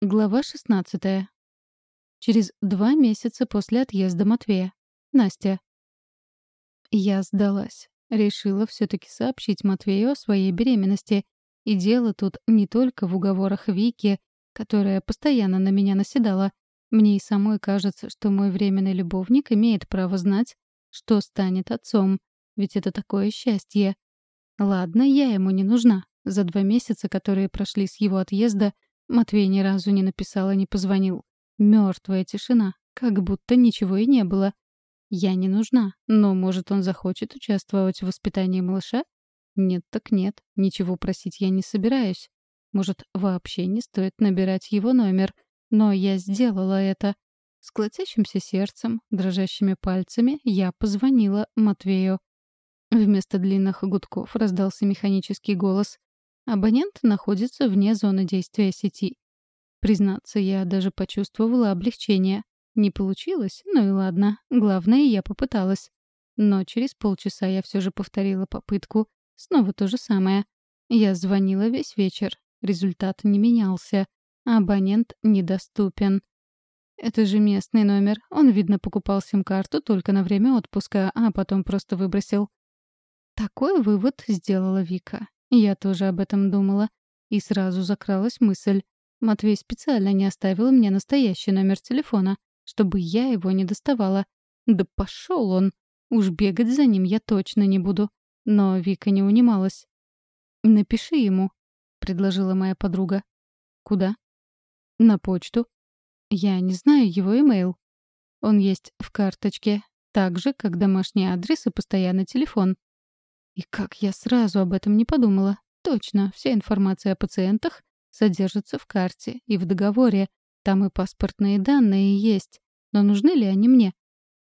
Глава 16. Через два месяца после отъезда Матвея. Настя. Я сдалась. Решила все-таки сообщить Матвею о своей беременности. И дело тут не только в уговорах Вики, которая постоянно на меня наседала. Мне и самой кажется, что мой временный любовник имеет право знать, что станет отцом. Ведь это такое счастье. Ладно, я ему не нужна. За два месяца, которые прошли с его отъезда — Матвей ни разу не написал и не позвонил. Мертвая тишина, как будто ничего и не было. Я не нужна, но, может, он захочет участвовать в воспитании малыша? Нет так нет, ничего просить я не собираюсь. Может, вообще не стоит набирать его номер. Но я сделала это. С колотящимся сердцем, дрожащими пальцами я позвонила Матвею. Вместо длинных гудков раздался механический голос. Абонент находится вне зоны действия сети. Признаться, я даже почувствовала облегчение. Не получилось, ну и ладно. Главное, я попыталась. Но через полчаса я все же повторила попытку. Снова то же самое. Я звонила весь вечер. Результат не менялся. Абонент недоступен. Это же местный номер. Он, видно, покупал сим-карту только на время отпуска, а потом просто выбросил. Такой вывод сделала Вика. Я тоже об этом думала. И сразу закралась мысль. Матвей специально не оставил мне настоящий номер телефона, чтобы я его не доставала. Да пошел он! Уж бегать за ним я точно не буду. Но Вика не унималась. «Напиши ему», — предложила моя подруга. «Куда?» «На почту». «Я не знаю его имейл. Он есть в карточке, так же, как домашний адрес и постоянный телефон. И как я сразу об этом не подумала. Точно, вся информация о пациентах содержится в карте и в договоре. Там и паспортные данные есть. Но нужны ли они мне?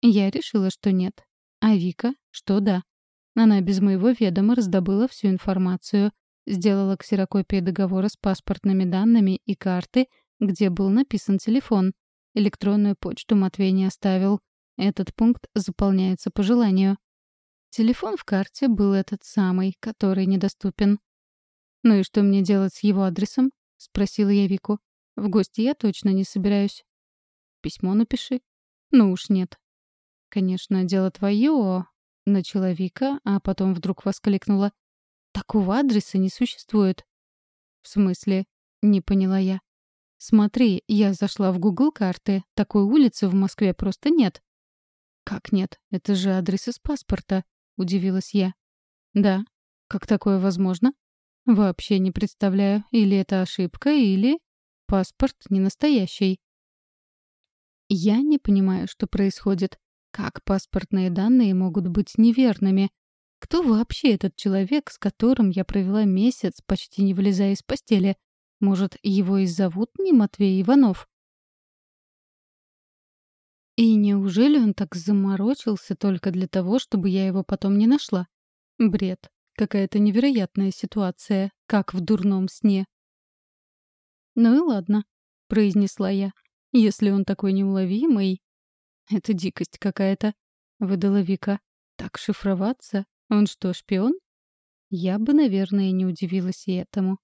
Я решила, что нет. А Вика, что да. Она без моего ведома раздобыла всю информацию, сделала ксерокопии договора с паспортными данными и карты, где был написан телефон. Электронную почту Матвей не оставил. Этот пункт заполняется по желанию. Телефон в карте был этот самый, который недоступен. «Ну и что мне делать с его адресом?» — спросила я Вику. «В гости я точно не собираюсь». «Письмо напиши». «Ну уж нет». «Конечно, дело твое», — начала Вика, а потом вдруг воскликнула. «Такого адреса не существует». «В смысле?» — не поняла я. «Смотри, я зашла в Google карты. Такой улицы в Москве просто нет». «Как нет? Это же адрес из паспорта», — удивилась я. «Да. Как такое возможно?» «Вообще не представляю. Или это ошибка, или паспорт не настоящий». Я не понимаю, что происходит. Как паспортные данные могут быть неверными? Кто вообще этот человек, с которым я провела месяц, почти не вылезая из постели? Может, его и зовут не Матвей Иванов? И неужели он так заморочился только для того, чтобы я его потом не нашла? Бред. Какая-то невероятная ситуация, как в дурном сне. «Ну и ладно», — произнесла я. «Если он такой неуловимый...» «Это дикость какая-то», — выдала Вика. «Так шифроваться? Он что, шпион?» Я бы, наверное, не удивилась и этому.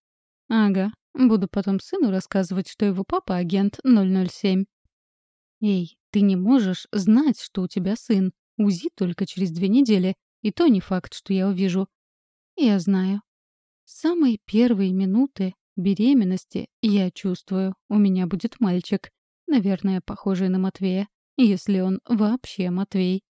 «Ага, буду потом сыну рассказывать, что его папа агент 007». «Эй, ты не можешь знать, что у тебя сын. УЗИ только через две недели. И то не факт, что я увижу». «Я знаю». С самой первой минуты беременности я чувствую, у меня будет мальчик. Наверное, похожий на Матвея. Если он вообще Матвей.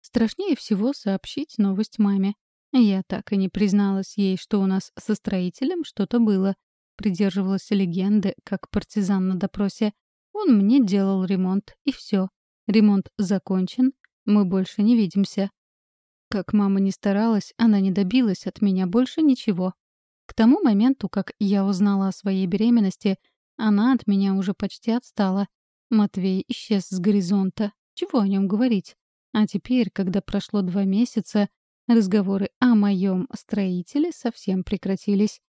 Страшнее всего сообщить новость маме. Я так и не призналась ей, что у нас со строителем что-то было. Придерживалась легенды, как партизан на допросе. Он мне делал ремонт, и все. Ремонт закончен, мы больше не видимся. Как мама не старалась, она не добилась от меня больше ничего. К тому моменту, как я узнала о своей беременности, она от меня уже почти отстала. Матвей исчез с горизонта. Чего о нем говорить? А теперь, когда прошло два месяца, разговоры о моем строителе совсем прекратились.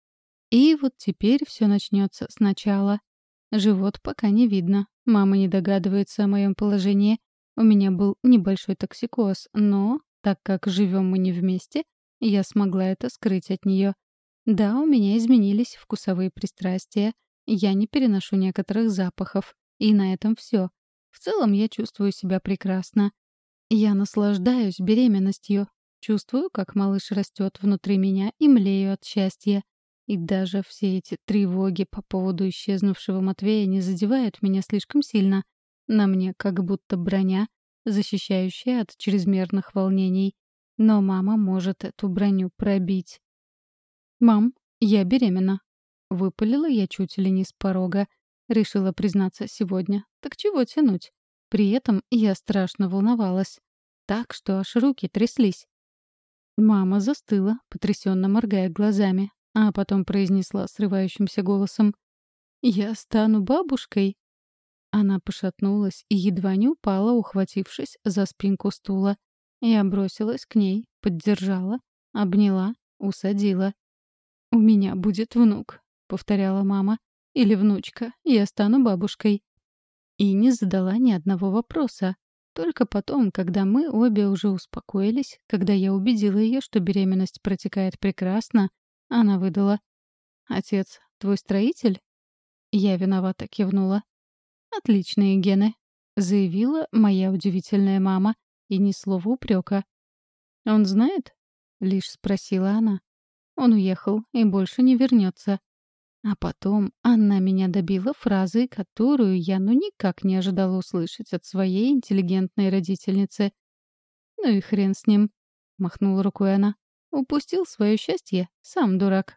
И вот теперь все начнется сначала. Живот пока не видно. Мама не догадывается о моем положении. У меня был небольшой токсикоз, но, так как живем мы не вместе, я смогла это скрыть от нее. Да, у меня изменились вкусовые пристрастия. Я не переношу некоторых запахов. И на этом все. В целом я чувствую себя прекрасно. Я наслаждаюсь беременностью. Чувствую, как малыш растет внутри меня и млею от счастья. И даже все эти тревоги по поводу исчезнувшего Матвея не задевают меня слишком сильно. На мне как будто броня, защищающая от чрезмерных волнений. Но мама может эту броню пробить. «Мам, я беременна», — выпалила я чуть ли не с порога. Решила признаться сегодня. Так чего тянуть? При этом я страшно волновалась. Так, что аж руки тряслись. Мама застыла, потрясенно моргая глазами, а потом произнесла срывающимся голосом. «Я стану бабушкой?» Она пошатнулась и едва не упала, ухватившись за спинку стула. Я бросилась к ней, поддержала, обняла, усадила. «У меня будет внук», — повторяла мама. «Или внучка. Я стану бабушкой». И не задала ни одного вопроса. Только потом, когда мы обе уже успокоились, когда я убедила ее, что беременность протекает прекрасно, она выдала. «Отец, твой строитель?» Я виновато кивнула. «Отличные гены», — заявила моя удивительная мама, и ни слова упрека. «Он знает?» — лишь спросила она. Он уехал и больше не вернется. А потом она меня добила фразой, которую я ну никак не ожидала услышать от своей интеллигентной родительницы. «Ну и хрен с ним», — махнула рукой она. «Упустил свое счастье, сам дурак».